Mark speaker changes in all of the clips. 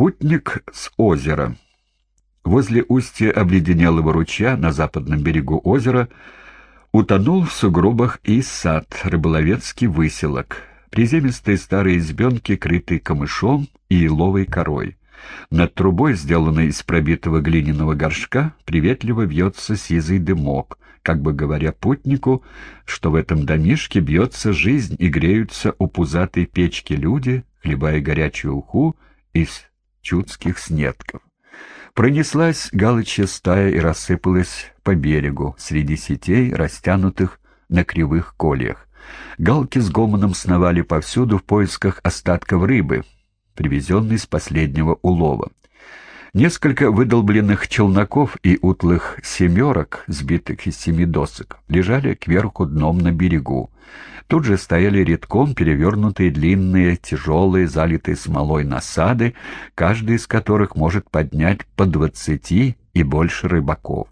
Speaker 1: Путник с озера. Возле устья обледенелого ручья на западном берегу озера утонул в сугробах и сад, рыболовецкий выселок, приземистые старые избенки, крытые камышом и еловой корой. Над трубой, сделанной из пробитого глиняного горшка, приветливо вьется сизый дымок, как бы говоря путнику, что в этом домишке бьется жизнь и греются у пузатой печки люди, хлебая горячую уху из чудских снетков. Пронеслась галычья стая и рассыпалась по берегу, среди сетей, растянутых на кривых кольях. Галки с гомоном сновали повсюду в поисках остатков рыбы, привезенной с последнего улова. Несколько выдолбленных челноков и утлых семерок, сбитых из семи досок, лежали кверху дном на берегу. Тут же стояли редком перевернутые длинные, тяжелые, залитые смолой насады, каждый из которых может поднять по двадцати и больше рыбаков.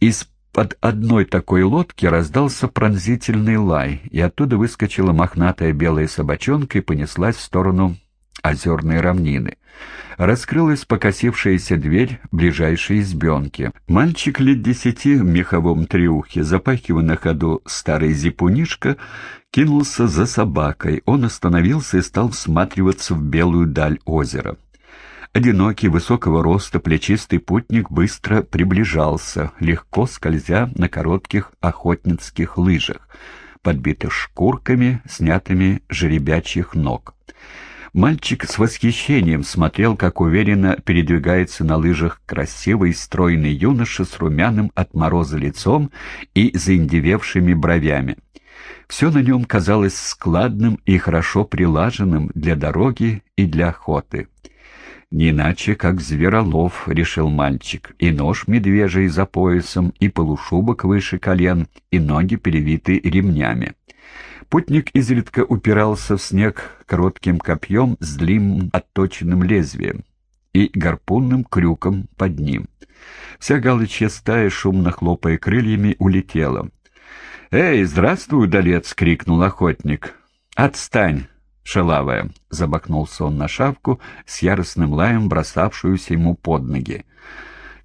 Speaker 1: Из-под одной такой лодки раздался пронзительный лай, и оттуда выскочила мохнатая белая собачонка и понеслась в сторону озерной равнины. Раскрылась покосившаяся дверь ближайшей избенки. Мальчик лет десяти в меховом триухе, запахивая на ходу старый зипунишка, кинулся за собакой. Он остановился и стал всматриваться в белую даль озера. Одинокий, высокого роста, плечистый путник быстро приближался, легко скользя на коротких охотницких лыжах, подбитых шкурками, снятыми жеребячьих ног. Мальчик с восхищением смотрел, как уверенно передвигается на лыжах красивый стройный юноша с румяным от мороза лицом и заиндевевшими бровями. Все на нем казалось складным и хорошо прилаженным для дороги и для охоты. «Не иначе, как зверолов», — решил мальчик, — «и нож медвежий за поясом, и полушубок выше колен, и ноги перевиты ремнями». Путник изредка упирался в снег коротким копьем с длинным отточенным лезвием и гарпунным крюком под ним. Вся галычья стая, шумно хлопая крыльями, улетела. «Эй, здравствуй, удалец!» — крикнул охотник. «Отстань, шалавая!» — забахнулся он на шавку с яростным лаем, бросавшуюся ему под ноги.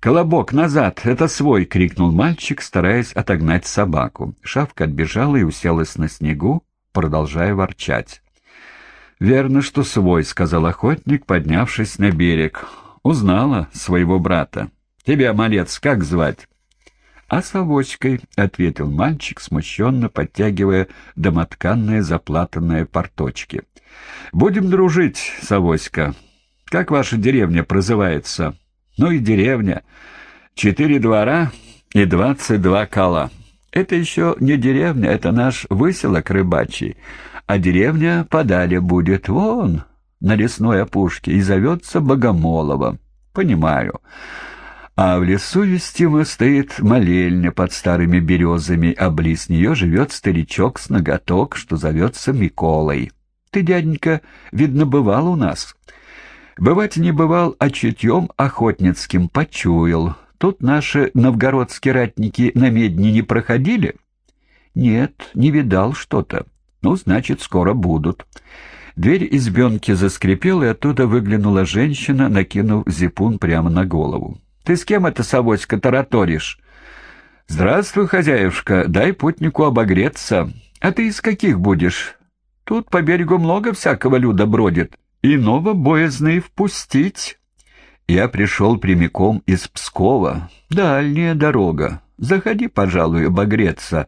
Speaker 1: «Колобок, назад! Это свой!» — крикнул мальчик, стараясь отогнать собаку. Шавка отбежала и уселась на снегу, продолжая ворчать. «Верно, что свой», — сказал охотник, поднявшись на берег. «Узнала своего брата. Тебя, малец, как звать?» «А совочкой», — ответил мальчик, смущенно подтягивая домотканные заплатанные порточки. «Будем дружить, совоська. Как ваша деревня прозывается?» Ну и деревня. Четыре двора и двадцать два кола. Это еще не деревня, это наш выселок рыбачий. А деревня подали будет вон, на лесной опушке, и зовется Богомолово. Понимаю. А в лесу вестимо стоит молельня под старыми березами, а близ нее живет старичок с ноготок, что зовется Миколой. Ты, дяденька, видно, бывал у нас?» Бывать не бывал, а чутьем охотницким почуял. Тут наши новгородские ратники на медне не проходили? Нет, не видал что-то. Ну, значит, скоро будут. Дверь избенки заскрипела, и оттуда выглянула женщина, накинув зипун прямо на голову. «Ты с кем это, Савоська, тараторишь?» «Здравствуй, хозяюшка, дай путнику обогреться. А ты из каких будешь? Тут по берегу много всякого люда бродит иного боязно и впустить. Я пришел прямиком из Пскова. Дальняя дорога. Заходи, пожалуй, обогреться.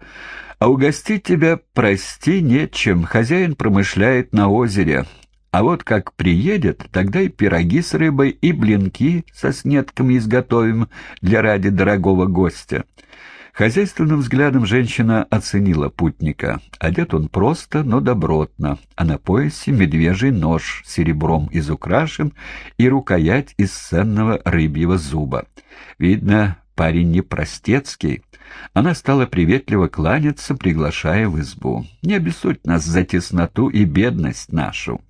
Speaker 1: А угостить тебя, прости, нечем. Хозяин промышляет на озере. А вот как приедет, тогда и пироги с рыбой, и блинки со снетками изготовим для ради дорогого гостя. Хозяйственным взглядом женщина оценила путника. Одет он просто, но добротно, а на поясе медвежий нож серебром изукрашен и рукоять из ценного рыбьего зуба. Видно, парень не простецкий. Она стала приветливо кланяться, приглашая в избу. «Не обессудь нас за тесноту и бедность нашу».